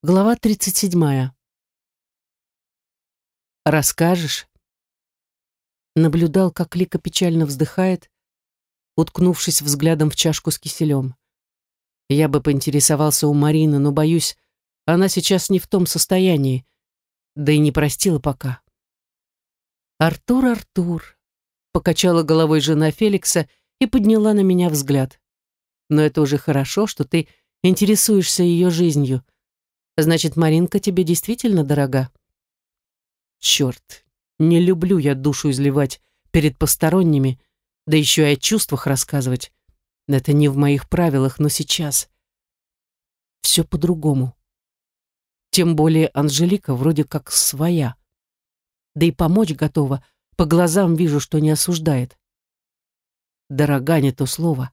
Глава 37. «Расскажешь?» Наблюдал, как Лика печально вздыхает, уткнувшись взглядом в чашку с киселем. Я бы поинтересовался у Марины, но, боюсь, она сейчас не в том состоянии, да и не простила пока. «Артур, Артур!» — покачала головой жена Феликса и подняла на меня взгляд. «Но это уже хорошо, что ты интересуешься ее жизнью». Значит, Маринка тебе действительно дорога? Черт, не люблю я душу изливать перед посторонними, да еще и о чувствах рассказывать. Это не в моих правилах, но сейчас все по-другому. Тем более Анжелика вроде как своя. Да и помочь готова, по глазам вижу, что не осуждает. Дорога не то слово.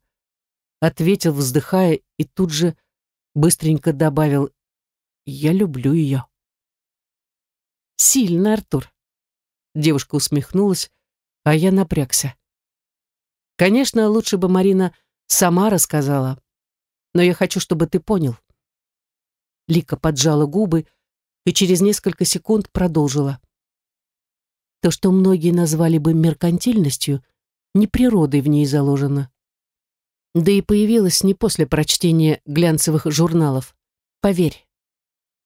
Ответил, вздыхая, и тут же быстренько добавил я люблю ее. Сильно, Артур. Девушка усмехнулась, а я напрягся. Конечно, лучше бы Марина сама рассказала, но я хочу, чтобы ты понял. Лика поджала губы и через несколько секунд продолжила. То, что многие назвали бы меркантильностью, не природой в ней заложено. Да и появилось не после прочтения глянцевых журналов. Поверь,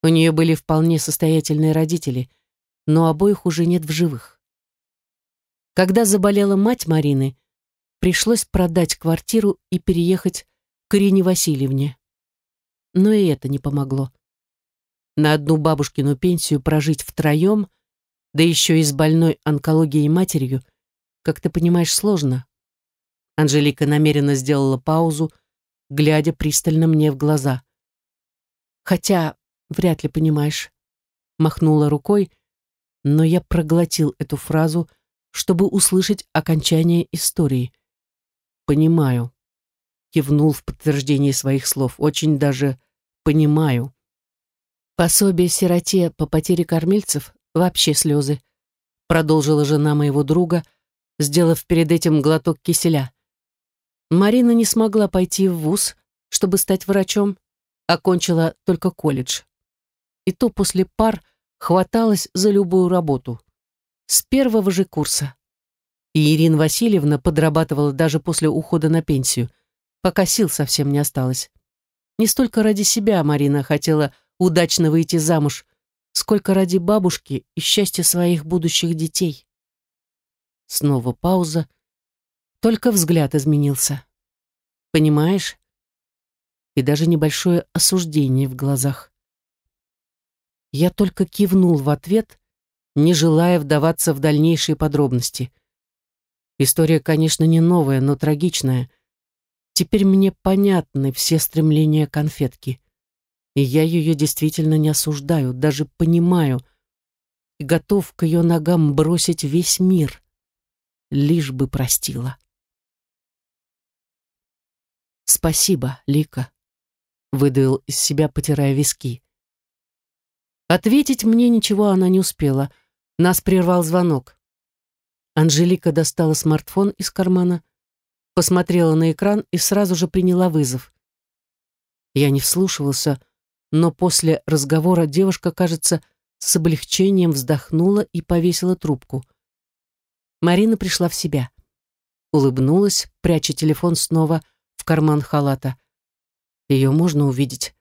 у нее были вполне состоятельные родители, но обоих уже нет в живых. Когда заболела мать Марины, пришлось продать квартиру и переехать к Ирине Васильевне. Но и это не помогло. На одну бабушкину пенсию прожить втроем, да еще и с больной онкологией матерью, как ты понимаешь, сложно. Анжелика намеренно сделала паузу, глядя пристально мне в глаза. Хотя Вряд ли понимаешь. Махнула рукой, но я проглотил эту фразу, чтобы услышать окончание истории. Понимаю. Кивнул в подтверждение своих слов. Очень даже понимаю. Пособие сироте по потере кормильцев вообще слезы. Продолжила жена моего друга, сделав перед этим глоток киселя. Марина не смогла пойти в вуз, чтобы стать врачом, окончила только колледж и то после пар хваталась за любую работу. С первого же курса. И Ирина Васильевна подрабатывала даже после ухода на пенсию, пока сил совсем не осталось. Не столько ради себя Марина хотела удачно выйти замуж, сколько ради бабушки и счастья своих будущих детей. Снова пауза. Только взгляд изменился. Понимаешь? И даже небольшое осуждение в глазах. Я только кивнул в ответ, не желая вдаваться в дальнейшие подробности. История, конечно, не новая, но трагичная. Теперь мне понятны все стремления конфетки. И я ее действительно не осуждаю, даже понимаю. И готов к ее ногам бросить весь мир. Лишь бы простила. «Спасибо, Лика», — выдавил из себя, потирая виски. Ответить мне ничего она не успела. Нас прервал звонок. Анжелика достала смартфон из кармана, посмотрела на экран и сразу же приняла вызов. Я не вслушивался, но после разговора девушка, кажется, с облегчением вздохнула и повесила трубку. Марина пришла в себя. Улыбнулась, пряча телефон снова в карман халата. Ее можно увидеть.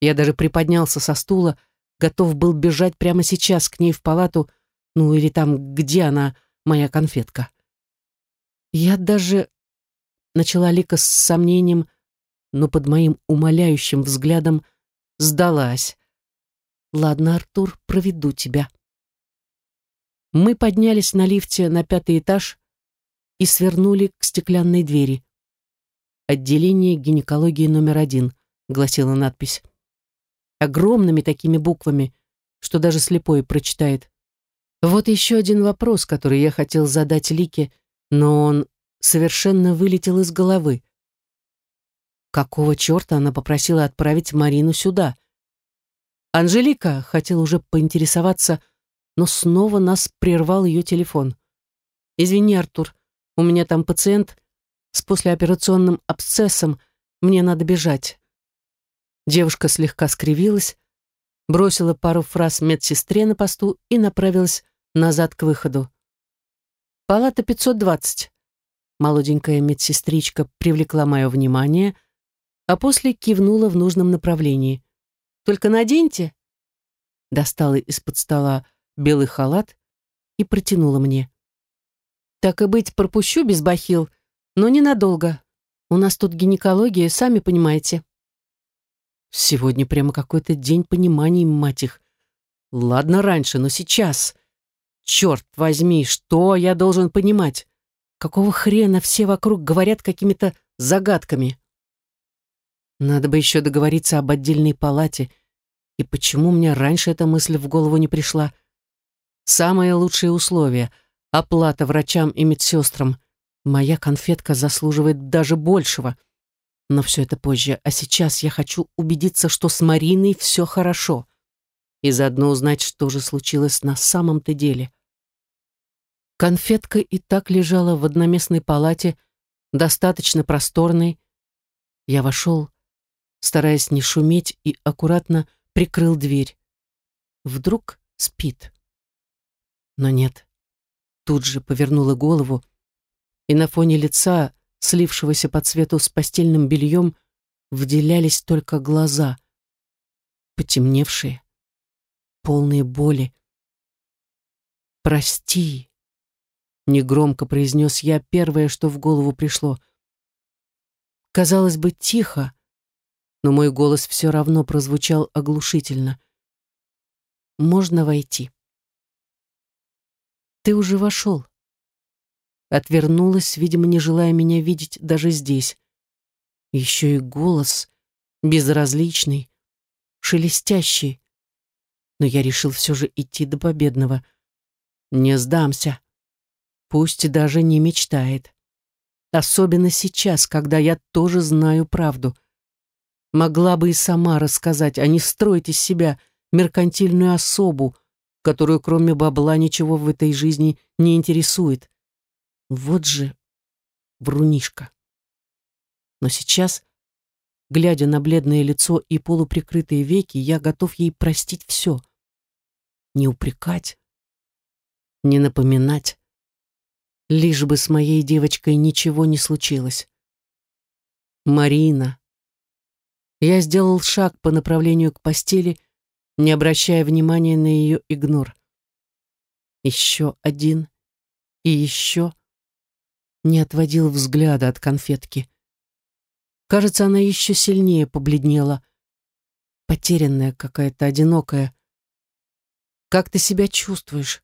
Я даже приподнялся со стула, готов был бежать прямо сейчас к ней в палату, ну или там, где она, моя конфетка. Я даже... Начала Лика с сомнением, но под моим умоляющим взглядом сдалась. «Ладно, Артур, проведу тебя». Мы поднялись на лифте на пятый этаж и свернули к стеклянной двери. «Отделение гинекологии номер один», — гласила надпись огромными такими буквами, что даже слепой прочитает. Вот еще один вопрос, который я хотел задать Лике, но он совершенно вылетел из головы. Какого черта она попросила отправить Марину сюда? Анжелика хотела уже поинтересоваться, но снова нас прервал ее телефон. «Извини, Артур, у меня там пациент с послеоперационным абсцессом, мне надо бежать». Девушка слегка скривилась, бросила пару фраз медсестре на посту и направилась назад к выходу. «Палата 520». Молоденькая медсестричка привлекла мое внимание, а после кивнула в нужном направлении. «Только наденьте». Достала из-под стола белый халат и протянула мне. «Так и быть, пропущу без бахил, но ненадолго. У нас тут гинекология, сами понимаете». Сегодня прямо какой-то день понимания, мать их. Ладно раньше, но сейчас. Черт возьми, что я должен понимать? Какого хрена все вокруг говорят какими-то загадками? Надо бы еще договориться об отдельной палате. И почему мне раньше эта мысль в голову не пришла? Самые лучшие условия. Оплата врачам и медсестрам. Моя конфетка заслуживает даже большего. — но все это позже, а сейчас я хочу убедиться, что с Мариной все хорошо. И заодно узнать, что же случилось на самом-то деле. Конфетка и так лежала в одноместной палате, достаточно просторной. Я вошел, стараясь не шуметь, и аккуратно прикрыл дверь. Вдруг спит. Но нет. Тут же повернула голову, и на фоне лица слившегося по цвету с постельным бельем, выделялись только глаза, потемневшие, полные боли. «Прости», — негромко произнес я первое, что в голову пришло. Казалось бы, тихо, но мой голос все равно прозвучал оглушительно. «Можно войти?» «Ты уже вошел», Отвернулась, видимо, не желая меня видеть даже здесь. Еще и голос безразличный, шелестящий. Но я решил все же идти до победного. Не сдамся. Пусть даже не мечтает. Особенно сейчас, когда я тоже знаю правду. Могла бы и сама рассказать, а не строить из себя меркантильную особу, которую кроме бабла ничего в этой жизни не интересует. Вот же врунишка. Но сейчас, глядя на бледное лицо и полуприкрытые веки, я готов ей простить все. Не упрекать, не напоминать. Лишь бы с моей девочкой ничего не случилось. Марина. Я сделал шаг по направлению к постели, не обращая внимания на ее игнор. Еще один и еще не отводил взгляда от конфетки. Кажется, она еще сильнее побледнела. Потерянная какая-то, одинокая. «Как ты себя чувствуешь?»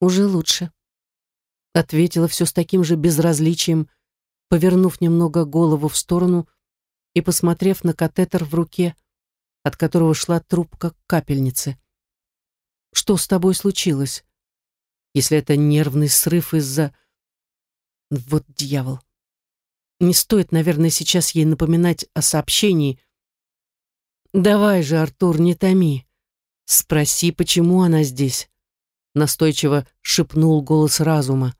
«Уже лучше», — ответила все с таким же безразличием, повернув немного голову в сторону и посмотрев на катетер в руке, от которого шла трубка капельницы. «Что с тобой случилось? Если это нервный срыв из-за...» Вот дьявол. Не стоит, наверное, сейчас ей напоминать о сообщении. «Давай же, Артур, не томи. Спроси, почему она здесь?» Настойчиво шепнул голос разума.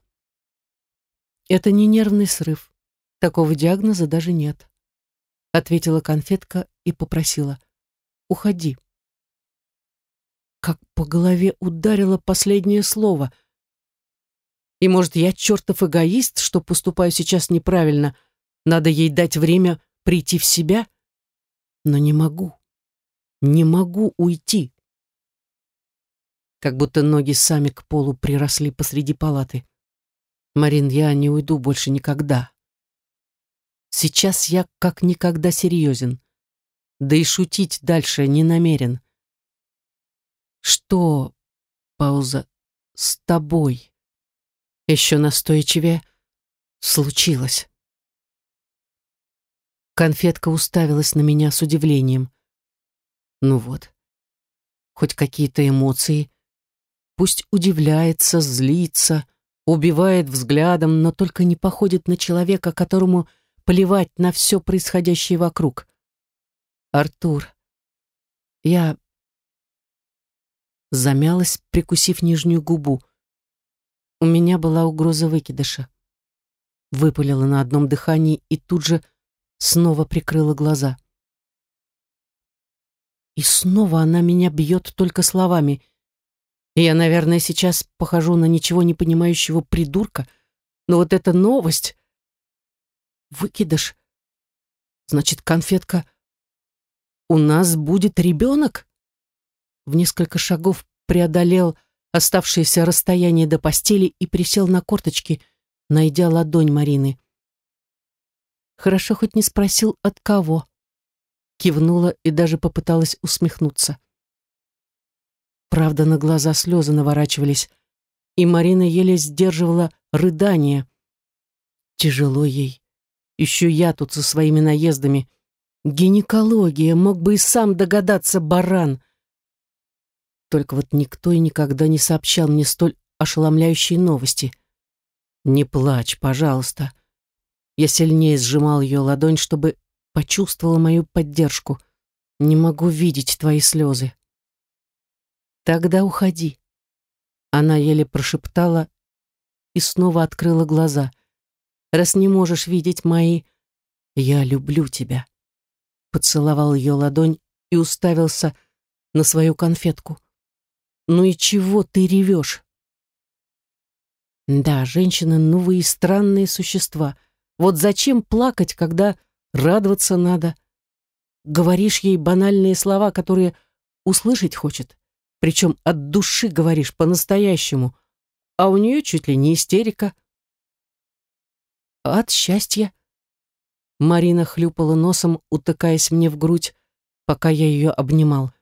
«Это не нервный срыв. Такого диагноза даже нет», ответила конфетка и попросила. «Уходи». Как по голове ударило последнее слово — и, может, я чертов эгоист, что поступаю сейчас неправильно. Надо ей дать время прийти в себя. Но не могу. Не могу уйти. Как будто ноги сами к полу приросли посреди палаты. Марин, я не уйду больше никогда. Сейчас я как никогда серьезен. Да и шутить дальше не намерен. Что, пауза, с тобой? Еще настойчивее, случилось. Конфетка уставилась на меня с удивлением. Ну вот, хоть какие-то эмоции. Пусть удивляется, злится, убивает взглядом, но только не походит на человека, которому плевать на все происходящее вокруг. Артур, я замялась, прикусив нижнюю губу. У меня была угроза выкидыша. Выпалила на одном дыхании и тут же снова прикрыла глаза. И снова она меня бьет только словами. И я, наверное, сейчас похожу на ничего не понимающего придурка, но вот эта новость... Выкидыш. Значит, конфетка... У нас будет ребенок? В несколько шагов преодолел оставшееся расстояние до постели и присел на корточки, найдя ладонь Марины. Хорошо хоть не спросил, от кого. Кивнула и даже попыталась усмехнуться. Правда, на глаза слезы наворачивались, и Марина еле сдерживала рыдание. Тяжело ей. Еще я тут со своими наездами. Гинекология, мог бы и сам догадаться, баран. Только вот никто и никогда не сообщал мне столь ошеломляющие новости. «Не плачь, пожалуйста», я сильнее сжимал ее ладонь, чтобы почувствовала мою поддержку. Не могу видеть твои слезы. Тогда уходи. Она еле прошептала и снова открыла глаза. Раз не можешь видеть мои, я люблю тебя. Поцеловал ее ладонь и уставился на свою конфетку. Ну и чего ты ревешь? Да, женщины, ну вы и странные существа. Вот зачем плакать, когда радоваться надо? Говоришь ей банальные слова, которые услышать хочет. Причем от души говоришь по-настоящему. А у нее чуть ли не истерика. От счастья. Марина хлюпала носом, утыкаясь мне в грудь, пока я ее обнимал.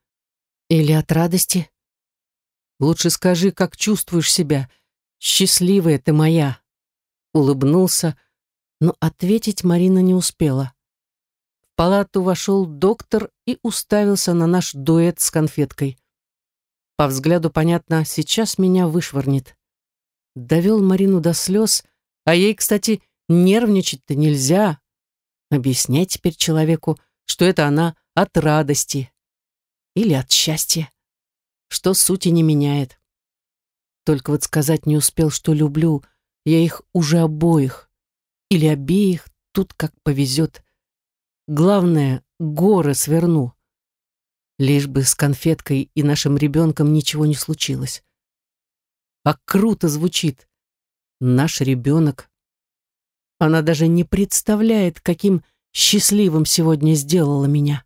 Или от радости? Лучше скажи, как чувствуешь себя. Счастливая ты моя. Улыбнулся, но ответить Марина не успела. В палату вошел доктор и уставился на наш дуэт с конфеткой. По взгляду понятно, сейчас меня вышвырнет. Довел Марину до слез, а ей, кстати, нервничать-то нельзя. Объяснять теперь человеку, что это она от радости или от счастья, что сути не меняет. Только вот сказать не успел, что люблю, я их уже обоих или обеих, тут как повезет. Главное, горы сверну. Лишь бы с конфеткой и нашим ребенком ничего не случилось. А круто звучит. Наш ребенок. Она даже не представляет, каким счастливым сегодня сделала меня.